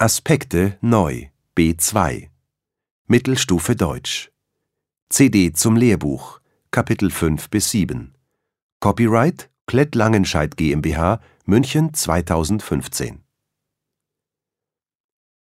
Aspekte neu B2 Mittelstufe Deutsch. CD zum Lehrbuch Kapitel 5 bis 7 Copyright Klett Langenscheidt GmbH München 2015